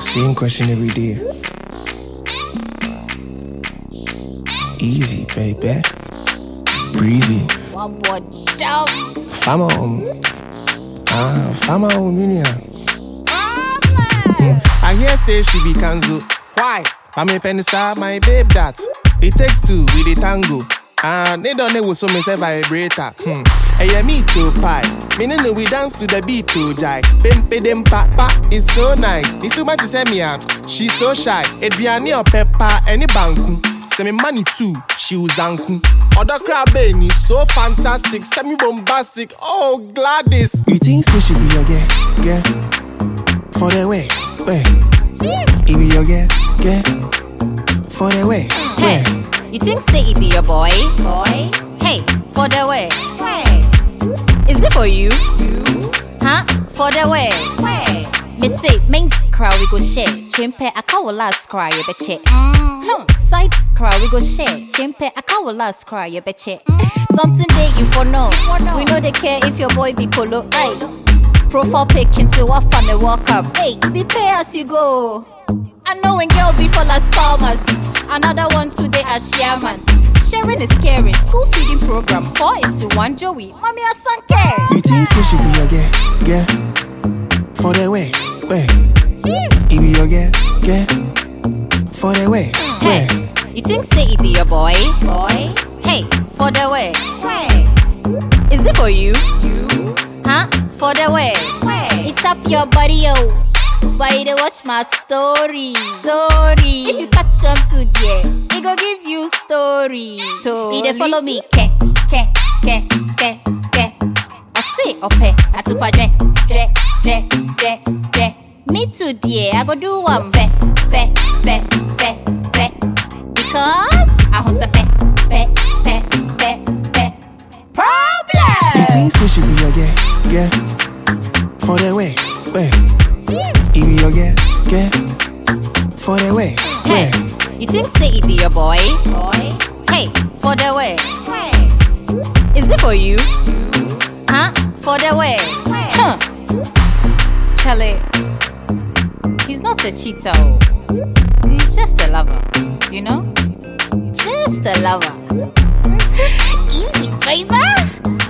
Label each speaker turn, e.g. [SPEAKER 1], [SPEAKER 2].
[SPEAKER 1] Same question every day. Easy, baby. Breezy. Fama on. Ah, fama on, Minia. I hear say she be Kanzo. Why? I me penisa my babe that. It takes two with the tango. And they don't know so me say vibrator. Hmm. Hey, yeah, me too pie. Me no know we dance to the beat to jai. Pempe dem pa pa is so nice. This woman to send me out. She's so shy. Adriani or pepper any banku. Send me money too. She was anku. Other crab Benny so fantastic. Semi bombastic. Oh Gladys. You think so she be your girl? Girl. For the way. Way. It be your girl. Girl. For the way.
[SPEAKER 2] Hey,
[SPEAKER 1] Way.
[SPEAKER 2] you think say it be your boy? Boy. Hey, for the way. Is it for you? Huh? For the way. Me say, main crowd we go share. Chimpe, I can't last cry, you betcha. Mm. Side crowd we go share. Chimpe, I can't last cry, you betcha. Something they you for know. We know they care if your boy be polo. Hey. Profile pic into what fun they walk up. Hey, be pay as you go. I know when girl be for las palmas. Another one today as chairman. Sharing is caring. School feeding program. Four is to one Joey. Mommy Asanke.
[SPEAKER 1] You think so she be your girl? Girl. For the way. Way. It be your girl. Girl. For the way.
[SPEAKER 2] Hey,
[SPEAKER 1] Way.
[SPEAKER 2] you think say it be your boy? Boy. Hey, for the way. Hey. Is it for you? You. Huh? For the way. Hey. It's up your body, yo. But you watch my story. Story. If you catch on to yeah, it go give you story. Totally. They follow me, ke, ke, ke, ke, ke. I say, ope, I super dre, dre, dre, dre, dre. Me too, dear. I go do one fe, fe, fe, fe, fe. Because I want some pe, pe, pe, pe, pe.
[SPEAKER 1] You
[SPEAKER 2] Problem.
[SPEAKER 1] think so she be your girl? Girl. For the way. Way. It be your girl. Girl. For the way.
[SPEAKER 2] Hey,
[SPEAKER 1] Way.
[SPEAKER 2] you think say it be your boy? Boy. Hey, for the way. Hey. Is it for you? Huh? For the way. Huh. Charlie, he's not a cheater. oh. He's just a lover. You know? Just a lover. Easy, baby.